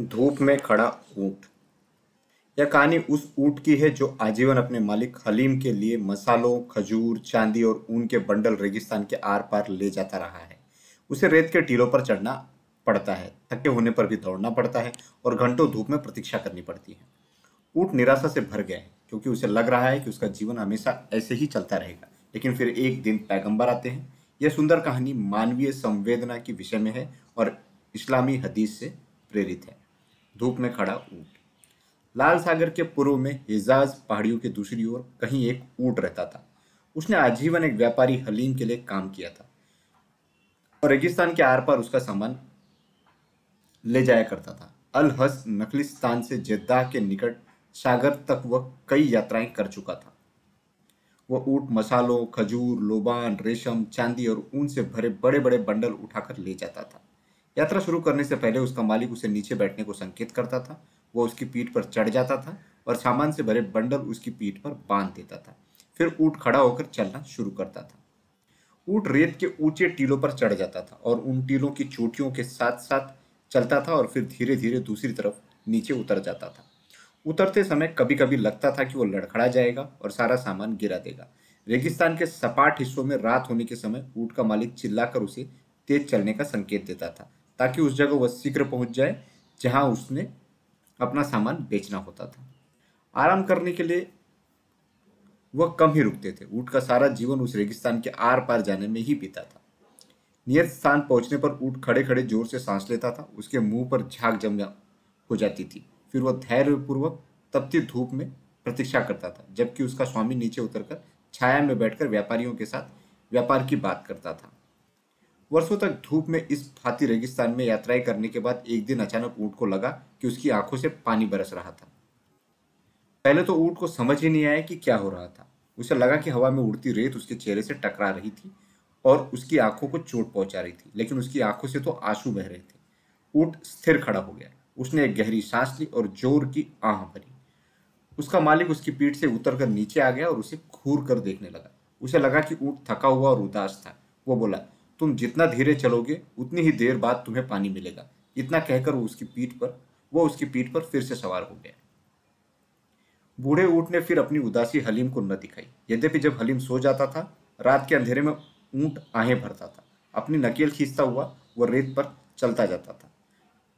धूप में खड़ा ऊँट। यह कहानी उस ऊँट की है जो आजीवन अपने मालिक हलीम के लिए मसालों, खजूर, चांदी और ऊन के बंडल रेगिस्तान के आर पार ले जाता रहा है। उसे रेत के टीलों पर चढ़ना पड़ता है, थके होने पर भी दौड़ना पड़ता है और घंटों धूप में प्रतीक्षा करनी पड़ती है। ऊँट निराशा से भर गया है, क्योंकि उसे लग रहा है कि उसका जीवन हमेशा ऐसे ही चलता रहेगा। लेकिन फिर एक दिन पैगंबर आते हैं। यह सुंदर कहानी मानवीय संवेदना की विषय में है और इस्लामी हदीस से प्रेरित है। धूप में खड़ा ऊँट। लाल सागर के पूर्व में हिजाज पहाड़ियों के दूसरी ओर कहीं एक ऊँट रहता था। उसने आजीवन एक व्यापारी हलीम के लिए काम किया था। और रेगिस्तान के आर पर उसका सामान ले जाया करता था। अल हस नखलिस्तान से जेद्दाह के निकट सागर तक वह कई यात्राएँ कर चुका था। वह ऊँट मसालों, खजूर, लोबान, रेशम, चांदी और ऊन से भरे बड़े बड़े बंडल उठाकर ले जाता था। यात्रा शुरू करने से पहले उसका मालिक उसे नीचे बैठने को संकेत करता था। वह उसकी पीठ पर चढ़ जाता था और सामान से भरे बंडल उसकी पीठ पर बाँध देता था। फिर ऊँट खड़ा होकर चलना शुरू करता था। ऊँट रेत के ऊँचे टीलों पर चढ़ जाता था और उन टीलों की चोटियों के साथ साथ चलता था और फिर धीरे धीरे दूसरी तरफ़ नीचे उतर जाता था। उतरते समय कभी कभी लगता था कि वो लड़खड़ा जाएगा और सारा सामान गिरा देगा। रेगिस्तान के सपाट हिस्सों में रात होने के समय ऊँट का मालिक चिल्लाकर उसे तेज चलने का संकेत देता था। ताकि उस जगह वह शीघ्र पहुँच जाए, जहाँ उसने अपना सामान बेचना होता था। आराम करने के लिए वह कम ही रुकते थे। ऊँट का सारा जीवन उस रेगिस्तान के आर पार जाने में ही बीता था। नियत स्थान पहुँचने पर ऊँट खड़े खड़े ज़ोर से सांस लेता था। उसके मुँह पर झाग जम हो जाती थी। फिर वह धैर्यपूर्वक तपती धूप में प्रतीक्षा करता था, जबकि उसका स्वामी नीचे उतरकर छाया में बैठकर व्यापारियों के साथ व्यापार की बात करता था। वर्षों तक धूप में इस फाती रेगिस्तान में यात्राएँ करने के बाद एक दिन अचानक ऊँट को लगा कि उसकी आँखों से पानी बरस रहा था। पहले तो ऊँट को समझ ही नहीं आया कि क्या हो रहा था। उसे लगा कि हवा में उड़ती रेत उसके चेहरे से टकरा रही थी और उसकी आँखों को चोट पहुँचा रही थी, लेकिन उसकी आँखों से तो आँसू बह रहे थे। ऊँट स्थिर खड़ा हो गया। उसने एक गहरी सांस ली और ज़ोर की आह भरी। उसका मालिक उसकी पीठ से उतरकर नीचे आ गया और उसे घूर कर देखने लगा। उसे लगा कि ऊँट थका हुआ और उदास था। वो बोला तुम जितना धीरे चलोगे, उतनी ही देर बाद तुम्हें पानी मिलेगा। इतना कहकर वो उसकी पीठ पर, वो उसकी पीठ पर फिर से सवार हो गया। बूढ़े ऊँट ने फिर अपनी उदासी हलीम को न दिखाई। यद्यपि जब हलीम सो जाता था, रात के अंधेरे में ऊँट आहें भरता था। अपनी नकेल खींचता हुआ वह रेत पर चलता जाता था।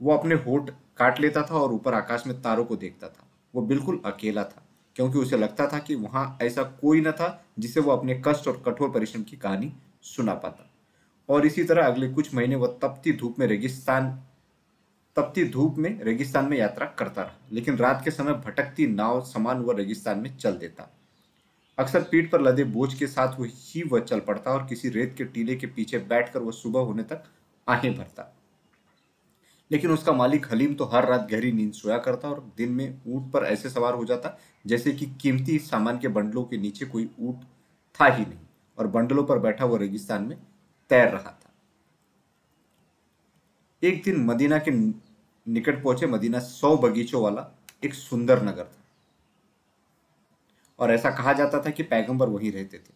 वो अपने होठ काट लेता था और ऊपर आकाश में तारों को देखता था। वो बिल्कुल अकेला था, क्योंकि उसे लगता था कि वहाँ ऐसा कोई न था जिसे वो अपने कष्ट और कठोर परिश्रम की कहानी सुना पाता। और इसी तरह अगले कुछ महीने वह तपती धूप में रेगिस्तान, तपती धूप में रेगिस्तान में यात्रा करता रहा, लेकिन रात के समय भटकती नाव समान वह रेगिस्तान में चल देता। अक्सर पीठ पर लदे बोझ के साथ ही वह चल पड़ता और किसी रेत के टीले के पीछे बैठकर वह सुबह होने तक आहें भरता। लेकिन उसका मालिक हलीम तो हर रात गहरी नींद सोया करता और दिन में ऊँट पर ऐसे सवार हो जाता, जैसे कि कीमती सामान के बंडलों के नीचे कोई ऊँट था ही नहीं और बंडलों पर बैठा वो रेगिस्तान में तैर रहा था। एक दिन मदीना के निकट पहुँचे, मदीना सौ बगीचों वाला एक सुंदर नगर था। और ऐसा कहा जाता था कि पैगंबर वहीं रहते थे।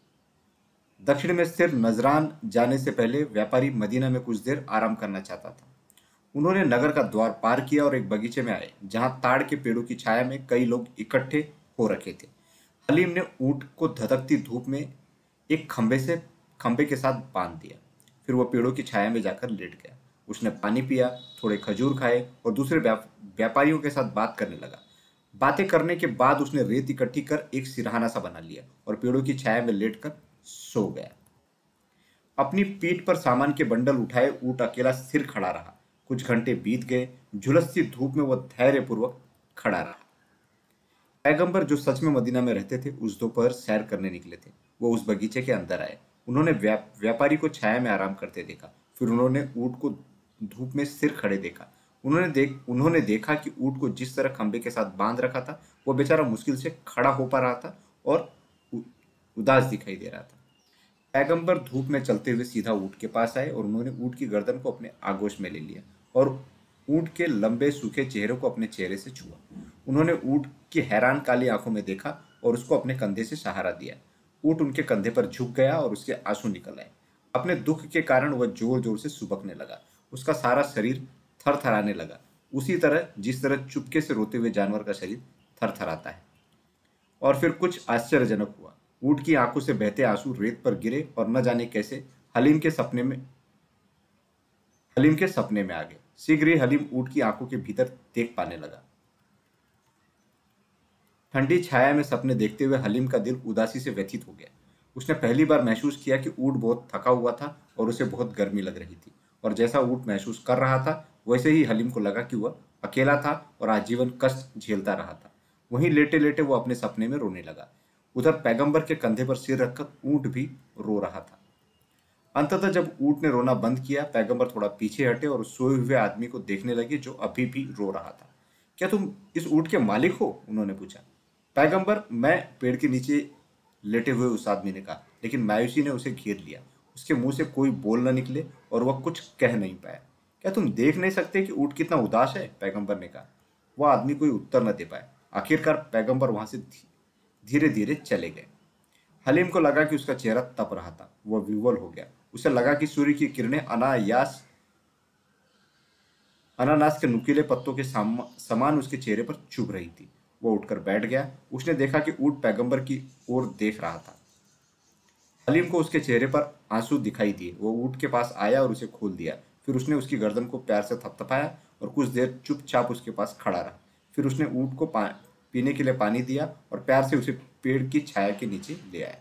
दक्षिण में स्थिर नजरान जाने से पहले व्यापारी मदीना में कुछ देर आराम करना चाहता था। उन्होंने नगर का द्वार पार किया और एक बगीचे में आए, जहाँ ताड़ के पेड़ों की छाया में कई लोग इकट्ठे हो रखे थे। हलीम ने ऊँट को धधकती धूप में एक खंबे से खंबे के साथ बाँध दिया। फिर वह पेड़ों की छाया में जाकर लेट गया। उसने पानी पिया, थोड़े खजूर खाए और दूसरे व्यापारियों के साथ बात करने लगा। बातें करने के बाद उसने रेत इकट्ठी कर एक सिरहाना सा बना लिया और पेड़ों की छाया में लेटकर सो गया। अपनी पीठ पर सामान के बंडल उठाए, ऊट अकेला सिर खड़ा रहा। कुछ घंटे बीत गए, झुलसती धूप में वह धैर्यपूर्वक खड़ा रहा। पैगंबर जो सच में मदीना में रहते थे, उस दोपहर सैर करने निकले थे। वो उस बगीचे के अंदर आए। उन्होंने व्यापारी को छाया में आराम करते देखा। फिर उन्होंने ऊँट को धूप में सिर खड़े देखा। उन्होंने देख, उन्होंने देखा कि ऊँट को जिस तरह खंबे के साथ बाँध रखा था, वो बेचारा मुश्किल से खड़ा हो पा रहा था और उदास दिखाई दे रहा था। पैगंबर धूप में चलते हुए सीधा ऊँट के पास आए और उन्होंने ऊँट की गर्दन को अपने आगोश में ले लिया और ऊँट के लंबे सूखे चेहरे को अपने चेहरे से छुआ। उन्होंने ऊँट की हैरान काली आँखों में देखा और उसको अपने कंधे से सहारा दिया। ऊँट उनके कंधे पर झुक गया और उसके आँसू निकल आए। अपने दुख के कारण वह ज़ोर ज़ोर से सुबकने लगा। उसका सारा शरीर थर थराने लगा। उसी तरह, जिस तरह चुपके से रोते हुए जानवर का शरीर थर थर आता है। और फिर कुछ आश्चर्यजनक हुआ। ऊट की आँखों से बहते आँसू रेत पर गिरे और न जाने कैसे हलीम के सपने में, हलीम के सपने में आ गए। शीघ्र ही हलीम ऊट की आँखों के भीतर देख पाने लगा। ठंडी छाया में सपने देखते हुए हलीम का दिल उदासी से व्यथित हो गया। उसने पहली बार महसूस किया कि ऊट बहुत थका हुआ था और उसे बहुत गर्मी लग रही थी। और जैसा ऊट महसूस कर रहा था, वैसे ही हलीम को लगा कि वह अकेला था और आजीवन कष्ट झेलता रहा था। वहीं लेटे लेटे वो अपने सपने में रोने लगा। उधर पैगंबर के कंधे पर सिर रखकर ऊँट भी रो रहा था। अंततः जब ऊँट ने रोना बंद किया, पैगंबर थोड़ा पीछे हटे और सोए हुए आदमी को देखने लगे जो अभी भी रो रहा था। क्या तुम इस ऊँट के मालिक हो? उन्होंने पूछा। पैगंबर, मैं पेड़ के नीचे लेटे हुए उस आदमी ने कहा, लेकिन मायूसी ने उसे घेर लिया। उसके मुँह से कोई बोल न निकले और वह कुछ कह नहीं पाया। क्या तुम देख नहीं सकते कि ऊँट कितना उदास है? पैगंबर ने कहा। वह आदमी कोई उत्तर न दे पाया। आखिरकार पैगंबर वहाँ से धीरे धीरे चले गए। हलीम को लगा कि उसका चेहरा तप रहा था। वह विवल हो गया। उसे लगा कि सूर्य की किरणें अनायास, अनानास के नुकीले पत्तों के समान उसके चेहरे पर चुभ रही थी। वो उठकर बैठ गया। उसने देखा कि ऊट पैगंबर की ओर देख रहा था। हलीम को उसके चेहरे पर आँसू दिखाई दिए। वो ऊट के पास आया और उसे खोल दिया। फिर उसने उसकी गर्दन को प्यार से थपथपाया और कुछ देर चुपचाप उसके पास खड़ा रहा। फिर उसने ऊँट को पीने के लिए पानी दिया और प्यार से उसे पेड़ की छाया के नीचे ले आया।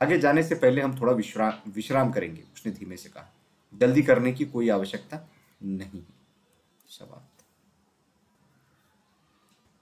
आगे जाने से पहले हम थोड़ा विश्राम विश्राम करेंगे, उसने धीमे से कहा। जल्दी करने की कोई आवश्यकता नहीं सवाल।